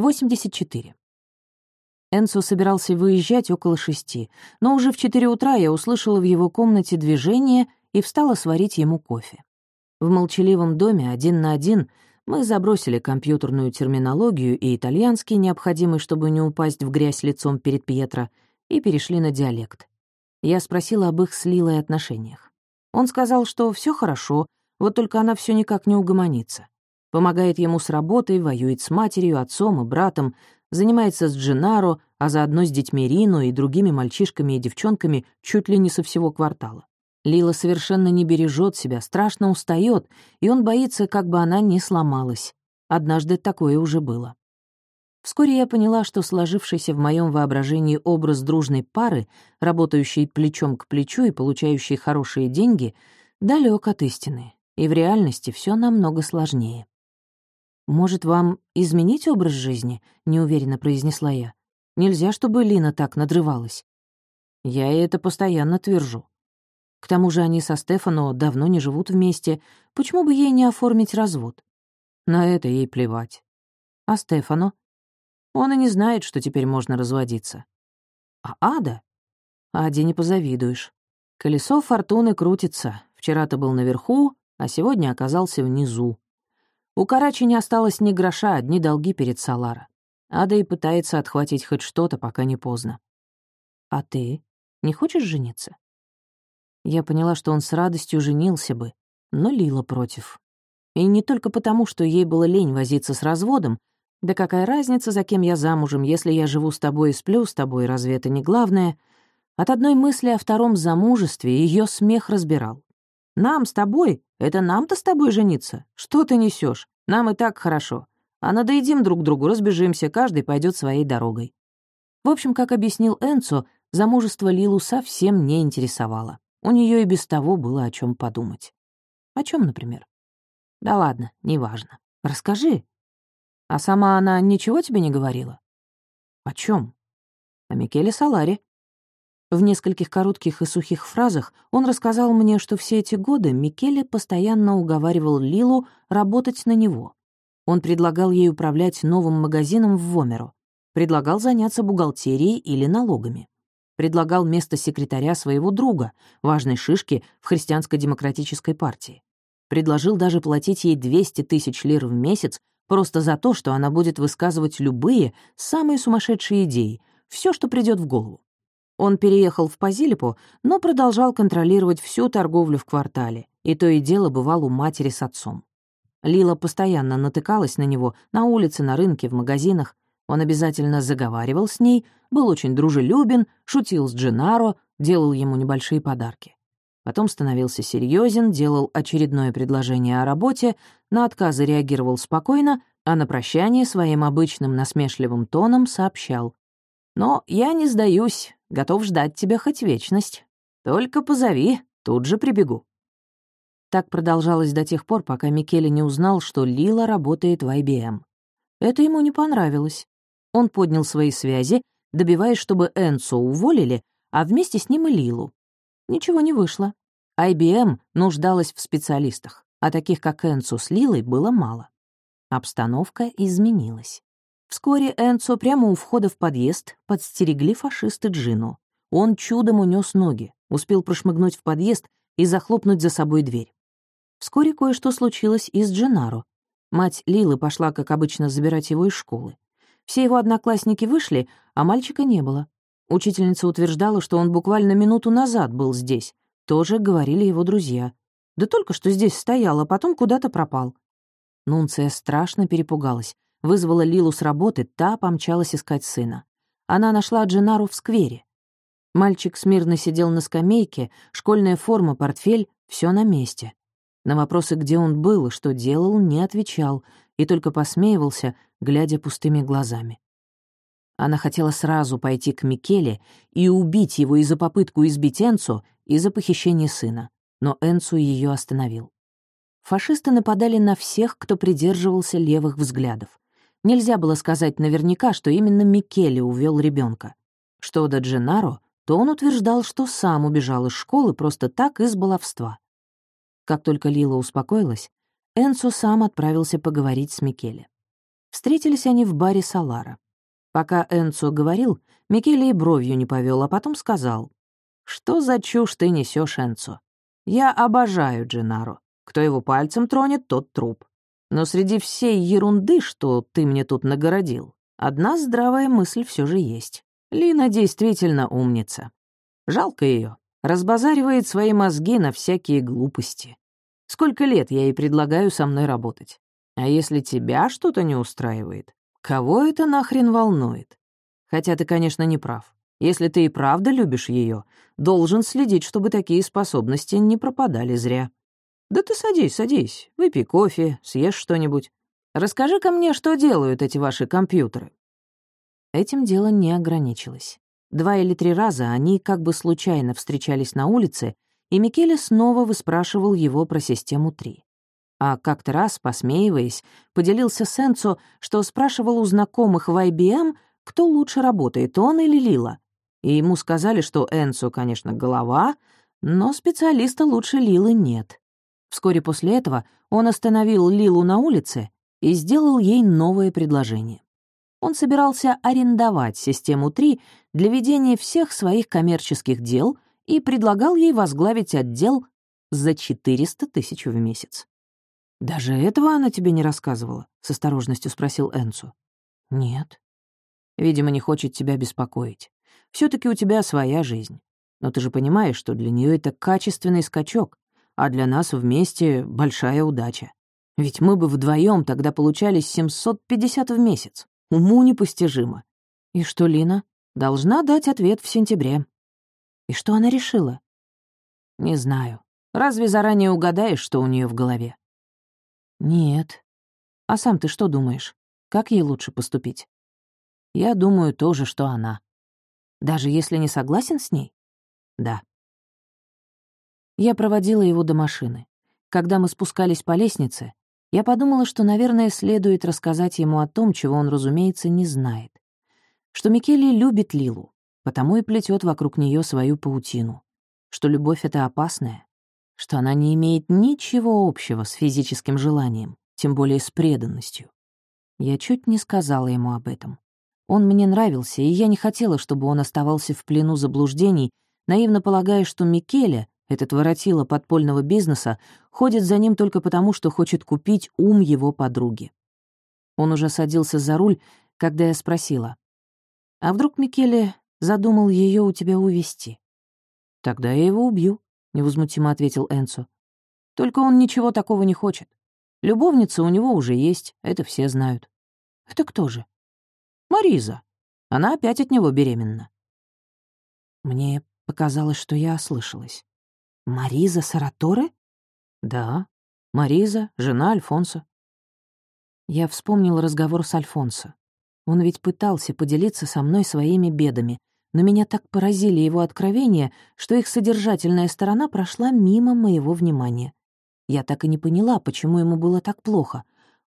84. Энцо собирался выезжать около шести, но уже в четыре утра я услышала в его комнате движение и встала сварить ему кофе. В молчаливом доме один на один мы забросили компьютерную терминологию и итальянский, необходимый, чтобы не упасть в грязь лицом перед Пьетро, и перешли на диалект. Я спросила об их с отношениях. Он сказал, что все хорошо, вот только она все никак не угомонится. Помогает ему с работой, воюет с матерью, отцом и братом, занимается с Дженаро, а заодно с детьми Рино и другими мальчишками и девчонками чуть ли не со всего квартала. Лила совершенно не бережет себя, страшно устает, и он боится, как бы она не сломалась. Однажды такое уже было. Вскоре я поняла, что сложившийся в моем воображении образ дружной пары, работающей плечом к плечу и получающей хорошие деньги, далек от истины, и в реальности все намного сложнее. «Может, вам изменить образ жизни?» — неуверенно произнесла я. «Нельзя, чтобы Лина так надрывалась». Я ей это постоянно твержу. К тому же они со Стефано давно не живут вместе. Почему бы ей не оформить развод? На это ей плевать. А Стефано? Он и не знает, что теперь можно разводиться. А Ада? Аде не позавидуешь. Колесо фортуны крутится. Вчера ты был наверху, а сегодня оказался внизу. У Карачи не осталось ни гроша, одни долги перед Салара. Ада и пытается отхватить хоть что-то, пока не поздно. «А ты не хочешь жениться?» Я поняла, что он с радостью женился бы, но Лила против. И не только потому, что ей было лень возиться с разводом, да какая разница, за кем я замужем, если я живу с тобой и сплю с тобой, разве это не главное? От одной мысли о втором замужестве ее смех разбирал. Нам с тобой? Это нам-то с тобой жениться? Что ты несешь? Нам и так хорошо. А надоедим друг другу, разбежимся, каждый пойдет своей дорогой. В общем, как объяснил Энцо, замужество Лилу совсем не интересовало. У нее и без того было о чем подумать. О чем, например? Да ладно, неважно. Расскажи. А сама она ничего тебе не говорила? О чем? О Микеле Саларе. В нескольких коротких и сухих фразах он рассказал мне, что все эти годы Микеле постоянно уговаривал Лилу работать на него. Он предлагал ей управлять новым магазином в Вомеро, предлагал заняться бухгалтерией или налогами, предлагал место секретаря своего друга, важной шишки в христианско-демократической партии. Предложил даже платить ей 200 тысяч лир в месяц просто за то, что она будет высказывать любые, самые сумасшедшие идеи, все, что придет в голову. Он переехал в Пазилипу, но продолжал контролировать всю торговлю в квартале, и то и дело бывал у матери с отцом. Лила постоянно натыкалась на него на улице, на рынке, в магазинах. Он обязательно заговаривал с ней, был очень дружелюбен, шутил с Дженаро, делал ему небольшие подарки. Потом становился серьезен, делал очередное предложение о работе, на отказы реагировал спокойно, а на прощание своим обычным насмешливым тоном сообщал. «Но я не сдаюсь, Готов ждать тебя хоть вечность. Только позови, тут же прибегу». Так продолжалось до тех пор, пока Микеле не узнал, что Лила работает в IBM. Это ему не понравилось. Он поднял свои связи, добиваясь, чтобы Энцо уволили, а вместе с ним и Лилу. Ничего не вышло. IBM нуждалась в специалистах, а таких, как Энцо с Лилой, было мало. Обстановка изменилась. Вскоре Энцо прямо у входа в подъезд подстерегли фашисты Джину. Он чудом унес ноги, успел прошмыгнуть в подъезд и захлопнуть за собой дверь. Вскоре кое-что случилось и с Дженаро. Мать Лилы пошла, как обычно, забирать его из школы. Все его одноклассники вышли, а мальчика не было. Учительница утверждала, что он буквально минуту назад был здесь. Тоже говорили его друзья. Да только что здесь стоял, а потом куда-то пропал. Нунция страшно перепугалась вызвала Лилу с работы, та помчалась искать сына. Она нашла Дженару в сквере. Мальчик смирно сидел на скамейке, школьная форма, портфель — все на месте. На вопросы, где он был и что делал, не отвечал и только посмеивался, глядя пустыми глазами. Она хотела сразу пойти к Микеле и убить его и за попытку избить Энцу, и за похищение сына, но Энцу ее остановил. Фашисты нападали на всех, кто придерживался левых взглядов. Нельзя было сказать наверняка, что именно Микеле увел ребенка. Что до Дженаро, то он утверждал, что сам убежал из школы просто так из баловства. Как только Лила успокоилась, Энсо сам отправился поговорить с Микеле. Встретились они в баре Салара. Пока Энцо говорил, Микеле и бровью не повел, а потом сказал. «Что за чушь ты несешь, Энцо? Я обожаю Дженаро. Кто его пальцем тронет, тот труп. Но среди всей ерунды, что ты мне тут нагородил, одна здравая мысль все же есть. Лина действительно умница. Жалко ее. Разбазаривает свои мозги на всякие глупости. Сколько лет я ей предлагаю со мной работать. А если тебя что-то не устраивает, кого это нахрен волнует? Хотя ты, конечно, не прав. Если ты и правда любишь ее, должен следить, чтобы такие способности не пропадали зря. Да ты садись, садись, выпей кофе, съешь что-нибудь. Расскажи-ка мне, что делают эти ваши компьютеры. Этим дело не ограничилось. Два или три раза они как бы случайно встречались на улице, и Микеле снова выспрашивал его про систему 3. А как-то раз, посмеиваясь, поделился с Энцо, что спрашивал у знакомых в IBM, кто лучше работает, он или Лила. И ему сказали, что Энцо, конечно, голова, но специалиста лучше Лилы нет. Вскоре после этого он остановил Лилу на улице и сделал ей новое предложение. Он собирался арендовать систему 3 для ведения всех своих коммерческих дел и предлагал ей возглавить отдел за 400 тысяч в месяц. «Даже этого она тебе не рассказывала?» — с осторожностью спросил Энцу. «Нет». «Видимо, не хочет тебя беспокоить. все таки у тебя своя жизнь. Но ты же понимаешь, что для нее это качественный скачок, а для нас вместе большая удача. Ведь мы бы вдвоем тогда получали 750 в месяц. Уму непостижимо. И что Лина? Должна дать ответ в сентябре. И что она решила? Не знаю. Разве заранее угадаешь, что у нее в голове? Нет. А сам ты что думаешь? Как ей лучше поступить? Я думаю то же, что она. Даже если не согласен с ней? Да. Я проводила его до машины. Когда мы спускались по лестнице, я подумала, что, наверное, следует рассказать ему о том, чего он, разумеется, не знает. Что Микеле любит Лилу, потому и плетет вокруг нее свою паутину. Что любовь — это опасная. Что она не имеет ничего общего с физическим желанием, тем более с преданностью. Я чуть не сказала ему об этом. Он мне нравился, и я не хотела, чтобы он оставался в плену заблуждений, наивно полагая, что Микеле этот воротило подпольного бизнеса ходит за ним только потому, что хочет купить ум его подруги. Он уже садился за руль, когда я спросила. «А вдруг Микеле задумал ее у тебя увести? «Тогда я его убью», — невозмутимо ответил Энцо. «Только он ничего такого не хочет. Любовница у него уже есть, это все знают». «Это кто же?» «Мариза. Она опять от него беременна». Мне показалось, что я ослышалась. Мариза Сараторе? Да, Мариза, жена Альфонса. Я вспомнил разговор с Альфонсо. Он ведь пытался поделиться со мной своими бедами, но меня так поразили его откровения, что их содержательная сторона прошла мимо моего внимания. Я так и не поняла, почему ему было так плохо,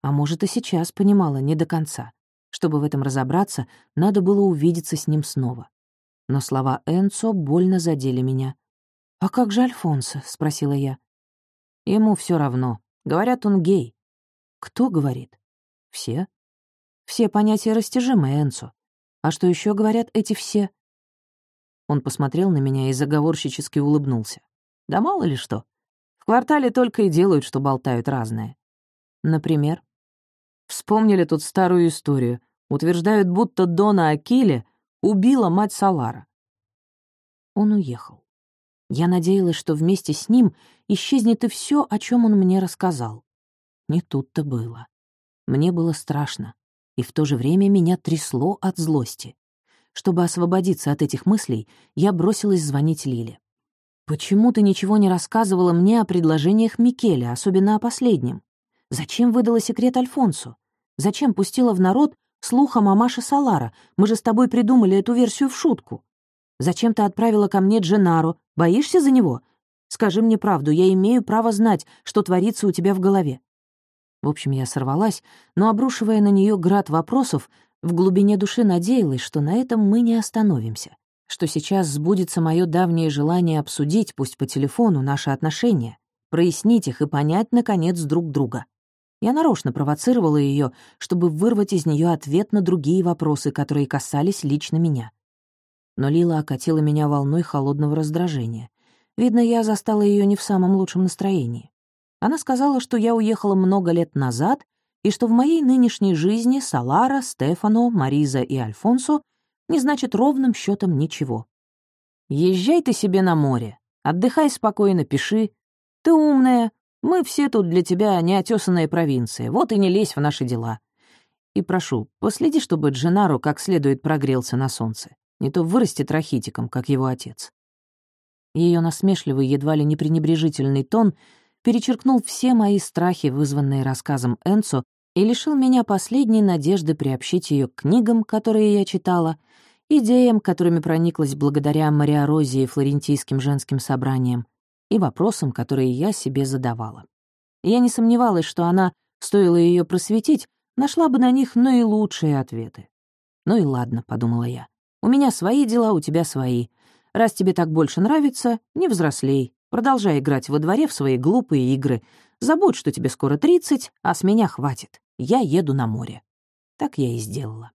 а может, и сейчас понимала не до конца. Чтобы в этом разобраться, надо было увидеться с ним снова. Но слова Энцо больно задели меня. «А как же Альфонсо?» — спросила я. «Ему все равно. Говорят, он гей». «Кто говорит?» «Все». «Все понятия растяжимы, Энцо. А что еще говорят эти все?» Он посмотрел на меня и заговорщически улыбнулся. «Да мало ли что. В квартале только и делают, что болтают разное. Например?» Вспомнили тут старую историю. Утверждают, будто Дона Акиле убила мать Салара. Он уехал. Я надеялась, что вместе с ним исчезнет и все, о чем он мне рассказал. Не тут-то было. Мне было страшно, и в то же время меня трясло от злости. Чтобы освободиться от этих мыслей, я бросилась звонить Лиле. «Почему ты ничего не рассказывала мне о предложениях Микеля, особенно о последнем? Зачем выдала секрет Альфонсу? Зачем пустила в народ слух о мамаше Салара? Мы же с тобой придумали эту версию в шутку. Зачем ты отправила ко мне Дженару, Боишься за него? Скажи мне правду, я имею право знать, что творится у тебя в голове». В общем, я сорвалась, но, обрушивая на нее град вопросов, в глубине души надеялась, что на этом мы не остановимся, что сейчас сбудется мое давнее желание обсудить, пусть по телефону, наши отношения, прояснить их и понять, наконец, друг друга. Я нарочно провоцировала ее, чтобы вырвать из нее ответ на другие вопросы, которые касались лично меня. Но Лила окатила меня волной холодного раздражения. Видно, я застала ее не в самом лучшем настроении. Она сказала, что я уехала много лет назад и что в моей нынешней жизни Салара, Стефано, Мариза и Альфонсо не значит ровным счетом ничего. «Езжай ты себе на море, отдыхай спокойно, пиши. Ты умная, мы все тут для тебя неотесанная провинция, вот и не лезь в наши дела. И прошу, последи, чтобы Дженаро как следует прогрелся на солнце, не то вырастет рахитиком, как его отец». Ее насмешливый, едва ли не пренебрежительный тон перечеркнул все мои страхи, вызванные рассказом Энцо, и лишил меня последней надежды приобщить ее к книгам, которые я читала, идеям, которыми прониклась благодаря Мариорозе и флорентийским женским собраниям, и вопросам, которые я себе задавала. Я не сомневалась, что она, стоило ее просветить, нашла бы на них наилучшие ответы. «Ну и ладно», — подумала я. «У меня свои дела, у тебя свои. Раз тебе так больше нравится, не взрослей. Продолжай играть во дворе в свои глупые игры. Забудь, что тебе скоро тридцать, а с меня хватит. Я еду на море». Так я и сделала.